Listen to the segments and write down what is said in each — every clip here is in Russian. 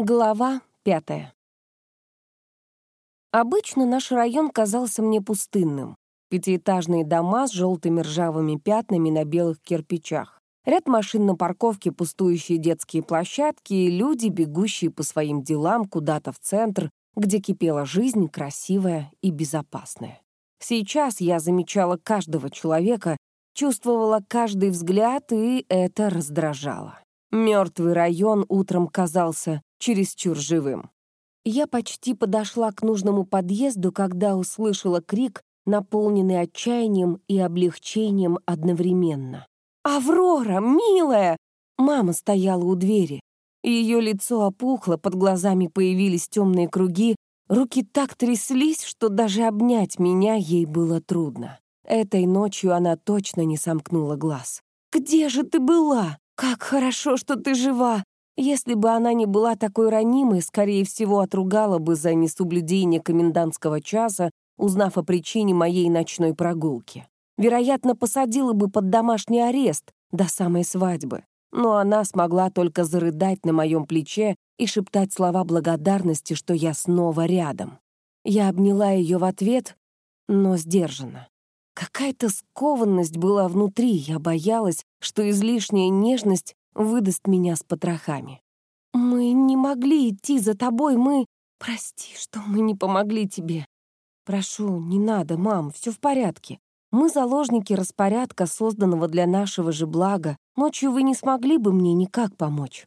Глава пятая. Обычно наш район казался мне пустынным. Пятиэтажные дома с желтыми ржавыми пятнами на белых кирпичах. Ряд машин на парковке, пустующие детские площадки и люди, бегущие по своим делам куда-то в центр, где кипела жизнь, красивая и безопасная. Сейчас я замечала каждого человека, чувствовала каждый взгляд, и это раздражало. Мертвый район утром казался чересчур живым. Я почти подошла к нужному подъезду, когда услышала крик, наполненный отчаянием и облегчением одновременно. «Аврора, милая!» Мама стояла у двери. Ее лицо опухло, под глазами появились темные круги, руки так тряслись, что даже обнять меня ей было трудно. Этой ночью она точно не сомкнула глаз. «Где же ты была? Как хорошо, что ты жива! Если бы она не была такой ранимой, скорее всего, отругала бы за несоблюдение комендантского часа, узнав о причине моей ночной прогулки. Вероятно, посадила бы под домашний арест до самой свадьбы. Но она смогла только зарыдать на моем плече и шептать слова благодарности, что я снова рядом. Я обняла ее в ответ, но сдержанно. Какая-то скованность была внутри, я боялась, что излишняя нежность выдаст меня с потрохами. «Мы не могли идти за тобой, мы...» «Прости, что мы не помогли тебе». «Прошу, не надо, мам, все в порядке. Мы заложники распорядка, созданного для нашего же блага. Ночью вы не смогли бы мне никак помочь.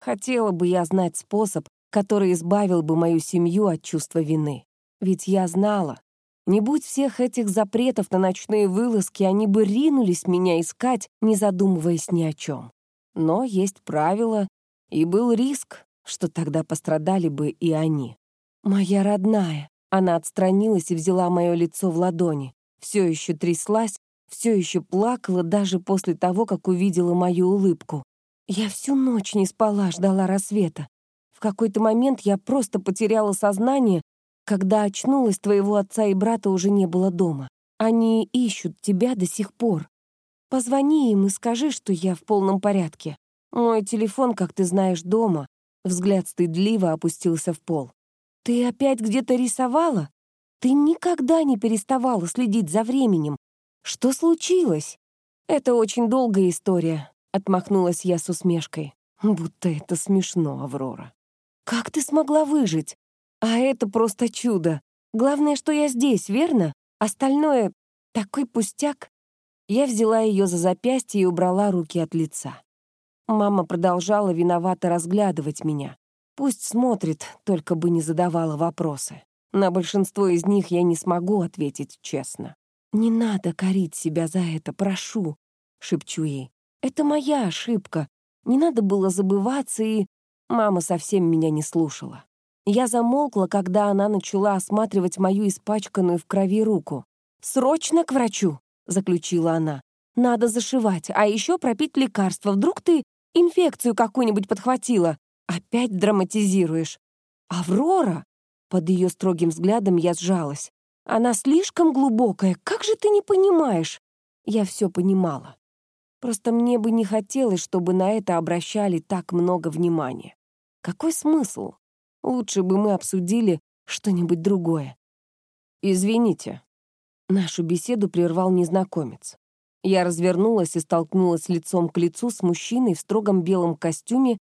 Хотела бы я знать способ, который избавил бы мою семью от чувства вины. Ведь я знала, не будь всех этих запретов на ночные вылазки, они бы ринулись меня искать, не задумываясь ни о чем. Но есть правила, и был риск, что тогда пострадали бы и они. «Моя родная», она отстранилась и взяла мое лицо в ладони. Все еще тряслась, все еще плакала даже после того, как увидела мою улыбку. Я всю ночь не спала, ждала рассвета. В какой-то момент я просто потеряла сознание, когда очнулась, твоего отца и брата уже не было дома. Они ищут тебя до сих пор. Позвони им и скажи, что я в полном порядке. Мой телефон, как ты знаешь, дома». Взгляд стыдливо опустился в пол. «Ты опять где-то рисовала? Ты никогда не переставала следить за временем. Что случилось?» «Это очень долгая история», — отмахнулась я с усмешкой. «Будто это смешно, Аврора. Как ты смогла выжить? А это просто чудо. Главное, что я здесь, верно? Остальное — такой пустяк». Я взяла ее за запястье и убрала руки от лица. Мама продолжала виновато разглядывать меня. Пусть смотрит, только бы не задавала вопросы. На большинство из них я не смогу ответить честно. «Не надо корить себя за это, прошу», — шепчу ей. «Это моя ошибка. Не надо было забываться, и...» Мама совсем меня не слушала. Я замолкла, когда она начала осматривать мою испачканную в крови руку. «Срочно к врачу!» — заключила она. «Надо зашивать, а еще пропить лекарство. Вдруг ты инфекцию какую-нибудь подхватила? Опять драматизируешь». «Аврора!» Под ее строгим взглядом я сжалась. «Она слишком глубокая. Как же ты не понимаешь?» Я все понимала. Просто мне бы не хотелось, чтобы на это обращали так много внимания. Какой смысл? Лучше бы мы обсудили что-нибудь другое. «Извините», Нашу беседу прервал незнакомец. Я развернулась и столкнулась лицом к лицу с мужчиной в строгом белом костюме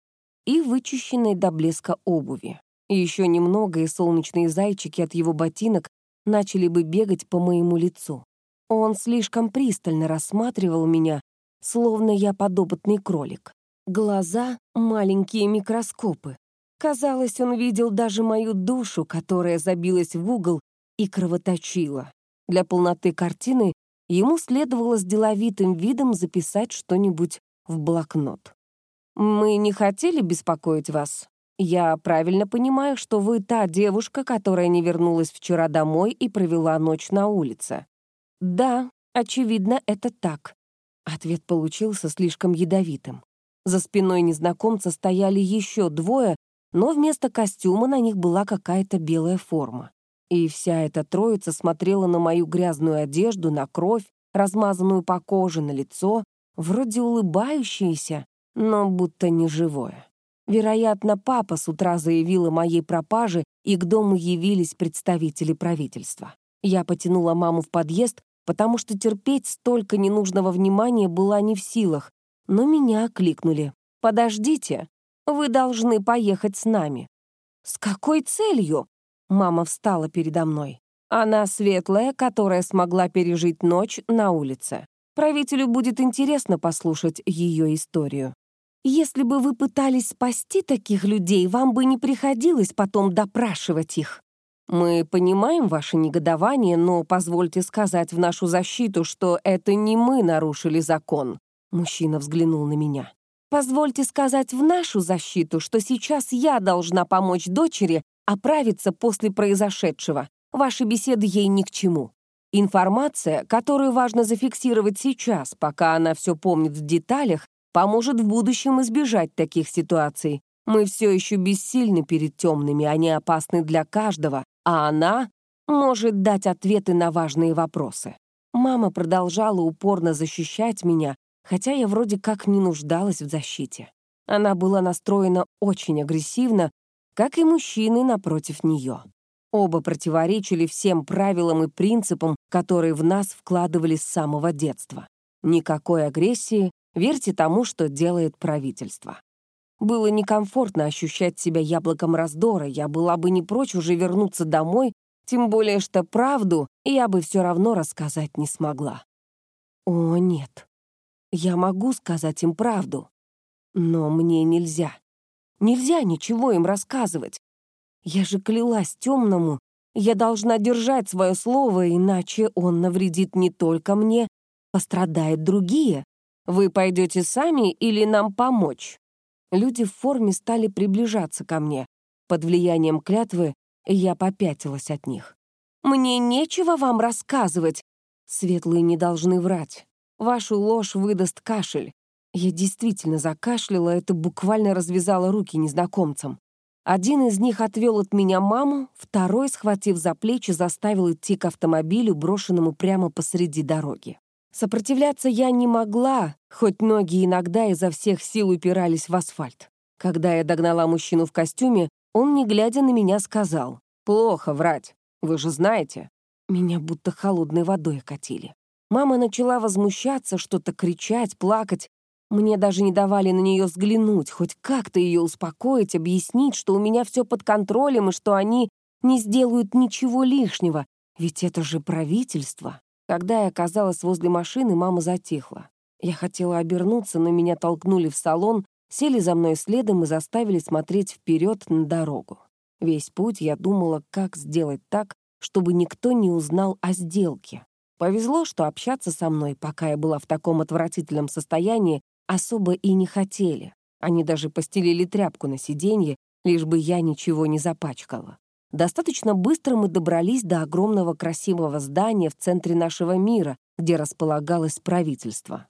и вычищенной до блеска обуви. Еще немного, и солнечные зайчики от его ботинок начали бы бегать по моему лицу. Он слишком пристально рассматривал меня, словно я подопытный кролик. Глаза — маленькие микроскопы. Казалось, он видел даже мою душу, которая забилась в угол и кровоточила. Для полноты картины ему следовало с деловитым видом записать что-нибудь в блокнот. «Мы не хотели беспокоить вас. Я правильно понимаю, что вы та девушка, которая не вернулась вчера домой и провела ночь на улице?» «Да, очевидно, это так». Ответ получился слишком ядовитым. За спиной незнакомца стояли еще двое, но вместо костюма на них была какая-то белая форма. И вся эта троица смотрела на мою грязную одежду, на кровь, размазанную по коже, на лицо, вроде улыбающееся, но будто не живое. Вероятно, папа с утра заявил о моей пропаже, и к дому явились представители правительства. Я потянула маму в подъезд, потому что терпеть столько ненужного внимания была не в силах, но меня окликнули. «Подождите, вы должны поехать с нами». «С какой целью?» Мама встала передо мной. Она светлая, которая смогла пережить ночь на улице. Правителю будет интересно послушать ее историю. Если бы вы пытались спасти таких людей, вам бы не приходилось потом допрашивать их. Мы понимаем ваше негодование, но позвольте сказать в нашу защиту, что это не мы нарушили закон. Мужчина взглянул на меня. Позвольте сказать в нашу защиту, что сейчас я должна помочь дочери оправиться после произошедшего. Ваши беседы ей ни к чему. Информация, которую важно зафиксировать сейчас, пока она все помнит в деталях, поможет в будущем избежать таких ситуаций. Мы все еще бессильны перед темными, они опасны для каждого, а она может дать ответы на важные вопросы. Мама продолжала упорно защищать меня, хотя я вроде как не нуждалась в защите. Она была настроена очень агрессивно, как и мужчины напротив нее. Оба противоречили всем правилам и принципам, которые в нас вкладывали с самого детства. Никакой агрессии, верьте тому, что делает правительство. Было некомфортно ощущать себя яблоком раздора, я была бы не прочь уже вернуться домой, тем более что правду я бы все равно рассказать не смогла. О, нет. Я могу сказать им правду, но мне нельзя. Нельзя ничего им рассказывать. Я же клялась темному, я должна держать свое слово, иначе он навредит не только мне, пострадают другие. Вы пойдете сами или нам помочь? Люди в форме стали приближаться ко мне. Под влиянием клятвы я попятилась от них. «Мне нечего вам рассказывать!» Светлые не должны врать. Вашу ложь выдаст кашель. Я действительно закашляла, это буквально развязало руки незнакомцам. Один из них отвел от меня маму, второй, схватив за плечи, заставил идти к автомобилю, брошенному прямо посреди дороги. Сопротивляться я не могла, хоть ноги иногда изо всех сил упирались в асфальт. Когда я догнала мужчину в костюме, он, не глядя на меня, сказал, «Плохо врать, вы же знаете». Меня будто холодной водой окатили. Мама начала возмущаться, что-то кричать, плакать. Мне даже не давали на нее взглянуть, хоть как-то ее успокоить, объяснить, что у меня все под контролем и что они не сделают ничего лишнего, ведь это же правительство. Когда я оказалась возле машины, мама затихла. Я хотела обернуться, но меня толкнули в салон, сели за мной следом и заставили смотреть вперед на дорогу. Весь путь я думала, как сделать так, чтобы никто не узнал о сделке. Повезло, что общаться со мной, пока я была в таком отвратительном состоянии, особо и не хотели. Они даже постелили тряпку на сиденье, лишь бы я ничего не запачкала. Достаточно быстро мы добрались до огромного красивого здания в центре нашего мира, где располагалось правительство.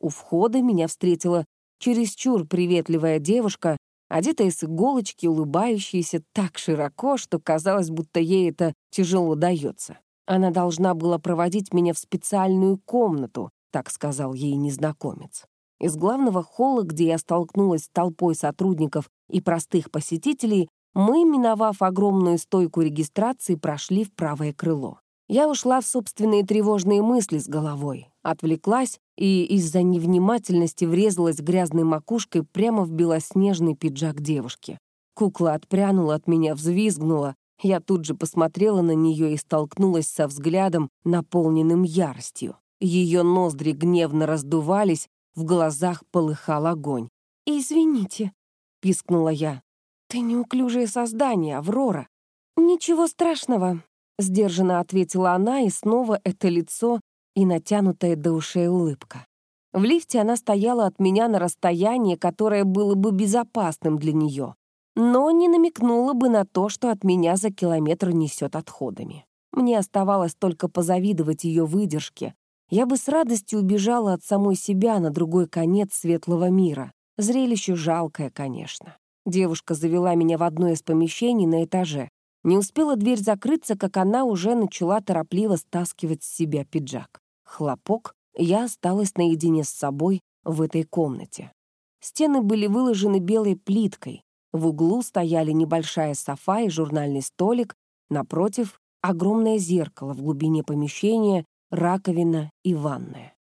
У входа меня встретила чересчур приветливая девушка, одетая с иголочки, улыбающаяся так широко, что казалось, будто ей это тяжело дается. Она должна была проводить меня в специальную комнату, так сказал ей незнакомец. Из главного холла, где я столкнулась с толпой сотрудников и простых посетителей, мы, миновав огромную стойку регистрации, прошли в правое крыло. Я ушла в собственные тревожные мысли с головой, отвлеклась и из-за невнимательности врезалась грязной макушкой прямо в белоснежный пиджак девушки. Кукла отпрянула от меня, взвизгнула. Я тут же посмотрела на нее и столкнулась со взглядом, наполненным яростью. Ее ноздри гневно раздувались, в глазах полыхал огонь. «Извините», — пискнула я. «Ты неуклюжее создание, Аврора». «Ничего страшного», — сдержанно ответила она, и снова это лицо и натянутая до ушей улыбка. В лифте она стояла от меня на расстоянии, которое было бы безопасным для нее, но не намекнула бы на то, что от меня за километр несет отходами. Мне оставалось только позавидовать ее выдержке. Я бы с радостью убежала от самой себя на другой конец светлого мира. Зрелище жалкое, конечно. Девушка завела меня в одно из помещений на этаже. Не успела дверь закрыться, как она уже начала торопливо стаскивать с себя пиджак. Хлопок, я осталась наедине с собой в этой комнате. Стены были выложены белой плиткой. В углу стояли небольшая софа и журнальный столик, напротив — огромное зеркало в глубине помещения, раковина и ванная.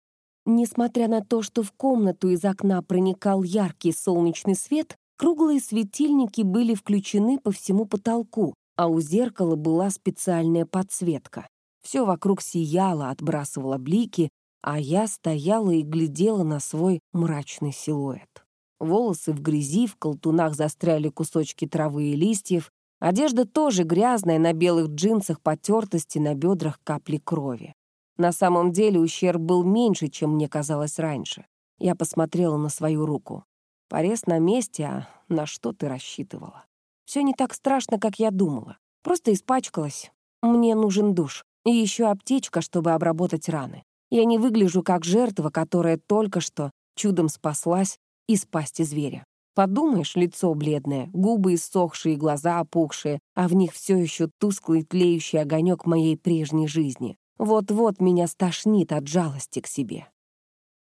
Несмотря на то, что в комнату из окна проникал яркий солнечный свет, круглые светильники были включены по всему потолку, а у зеркала была специальная подсветка. Все вокруг сияло, отбрасывало блики, а я стояла и глядела на свой мрачный силуэт. Волосы в грязи, в колтунах застряли кусочки травы и листьев, одежда тоже грязная, на белых джинсах потертости, на бедрах капли крови. На самом деле ущерб был меньше, чем мне казалось раньше. Я посмотрела на свою руку. Порез на месте, а на что ты рассчитывала? Все не так страшно, как я думала. Просто испачкалась. Мне нужен душ. И еще аптечка, чтобы обработать раны. Я не выгляжу как жертва, которая только что чудом спаслась из пасти зверя. Подумаешь, лицо бледное, губы иссохшие, глаза опухшие, а в них все еще тусклый тлеющий огонек моей прежней жизни. Вот-вот меня стошнит от жалости к себе.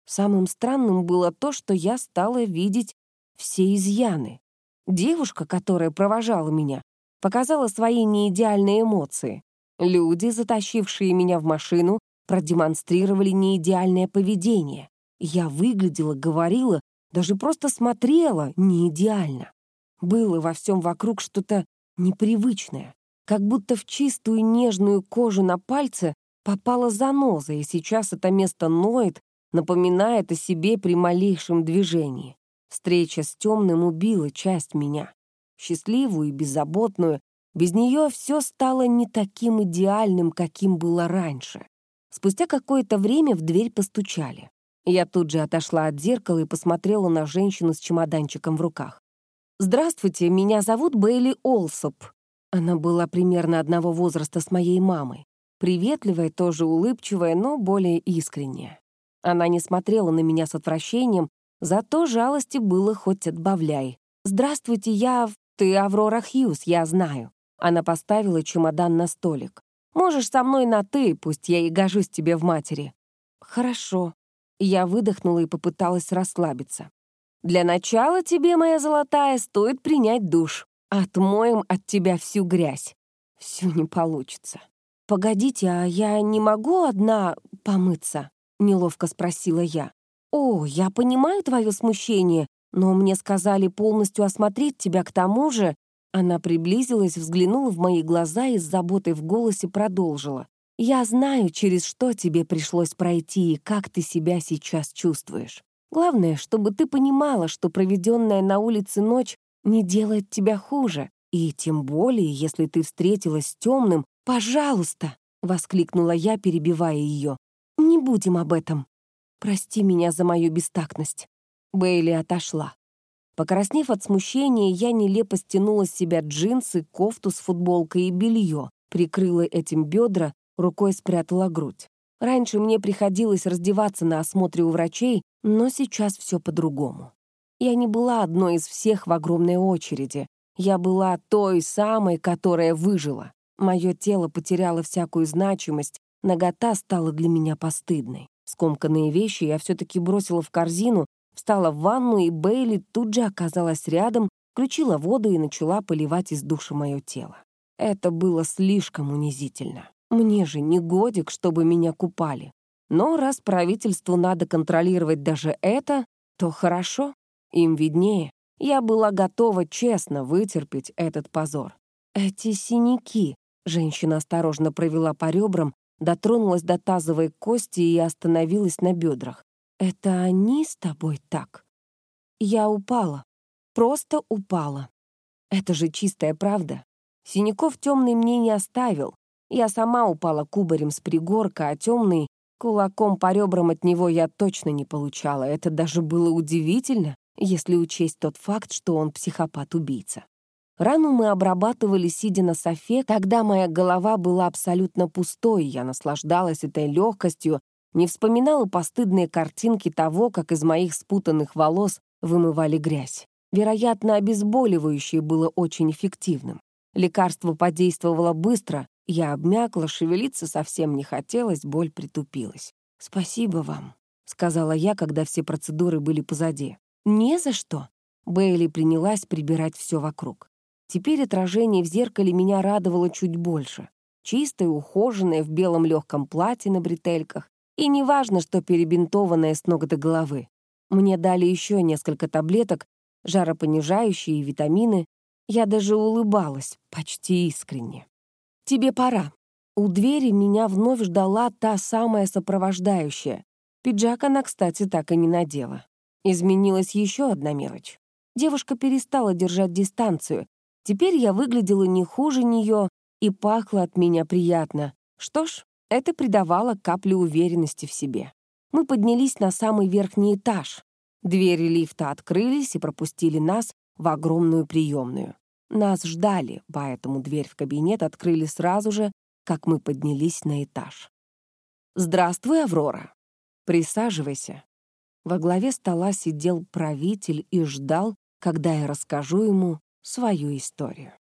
Самым странным было то, что я стала видеть все изъяны. Девушка, которая провожала меня, показала свои неидеальные эмоции. Люди, затащившие меня в машину, продемонстрировали неидеальное поведение. Я выглядела, говорила, даже просто смотрела не идеально. Было во всем вокруг что-то непривычное, как будто в чистую нежную кожу на пальце попала заноза, и сейчас это место ноет, напоминает о себе при малейшем движении. Встреча с темным убила часть меня. Счастливую и беззаботную, без нее все стало не таким идеальным, каким было раньше. Спустя какое-то время в дверь постучали. Я тут же отошла от зеркала и посмотрела на женщину с чемоданчиком в руках. «Здравствуйте, меня зовут Бейли Олсоп». Она была примерно одного возраста с моей мамой. Приветливая, тоже улыбчивая, но более искренняя. Она не смотрела на меня с отвращением, зато жалости было хоть отбавляй. «Здравствуйте, я... Ты Аврора Хьюз, я знаю». Она поставила чемодан на столик. «Можешь со мной на «ты», пусть я и гожусь тебе в матери». «Хорошо». Я выдохнула и попыталась расслабиться. «Для начала тебе, моя золотая, стоит принять душ. Отмоем от тебя всю грязь. Всю не получится». «Погодите, а я не могу одна помыться?» — неловко спросила я. «О, я понимаю твое смущение, но мне сказали полностью осмотреть тебя к тому же...» Она приблизилась, взглянула в мои глаза и с заботой в голосе продолжила. «Я знаю, через что тебе пришлось пройти и как ты себя сейчас чувствуешь. Главное, чтобы ты понимала, что проведенная на улице ночь не делает тебя хуже, и тем более, если ты встретилась с темным, пожалуйста!» — воскликнула я, перебивая ее. «Не будем об этом. Прости меня за мою бестактность». Бейли отошла. Покраснев от смущения, я нелепо стянула с себя джинсы, кофту с футболкой и белье, прикрыла этим бедра, рукой спрятала грудь. Раньше мне приходилось раздеваться на осмотре у врачей, но сейчас все по-другому. Я не была одной из всех в огромной очереди. Я была той самой, которая выжила. Мое тело потеряло всякую значимость, нагота стала для меня постыдной. Скомканные вещи я все-таки бросила в корзину, Встала в ванну, и Бейли тут же оказалась рядом, включила воду и начала поливать из душа мое тело. Это было слишком унизительно. Мне же не годик, чтобы меня купали. Но раз правительству надо контролировать даже это, то хорошо, им виднее. Я была готова честно вытерпеть этот позор. Эти синяки. Женщина осторожно провела по ребрам, дотронулась до тазовой кости и остановилась на бедрах. Это они с тобой так? Я упала. Просто упала. Это же чистая правда. Синяков темный мне не оставил. Я сама упала кубарем с пригорка, а темный кулаком по ребрам от него я точно не получала. Это даже было удивительно, если учесть тот факт, что он психопат-убийца. Рану мы обрабатывали, сидя на софе, тогда моя голова была абсолютно пустой, я наслаждалась этой легкостью, не вспоминала постыдные картинки того, как из моих спутанных волос вымывали грязь. Вероятно, обезболивающее было очень эффективным. Лекарство подействовало быстро, я обмякла, шевелиться совсем не хотелось, боль притупилась. «Спасибо вам», — сказала я, когда все процедуры были позади. «Не за что». Бейли принялась прибирать все вокруг. Теперь отражение в зеркале меня радовало чуть больше. Чистое, ухоженное, в белом легком платье на бретельках. И неважно, что перебинтованное с ног до головы. Мне дали еще несколько таблеток, жаропонижающие и витамины. Я даже улыбалась, почти искренне. «Тебе пора». У двери меня вновь ждала та самая сопровождающая. Пиджак она, кстати, так и не надела. Изменилась еще одна мелочь. Девушка перестала держать дистанцию. Теперь я выглядела не хуже нее и пахла от меня приятно. Что ж, это придавало каплю уверенности в себе. Мы поднялись на самый верхний этаж. Двери лифта открылись и пропустили нас в огромную приемную. Нас ждали, поэтому дверь в кабинет открыли сразу же, как мы поднялись на этаж. «Здравствуй, Аврора. Присаживайся». Во главе стола сидел правитель и ждал, когда я расскажу ему свою историю.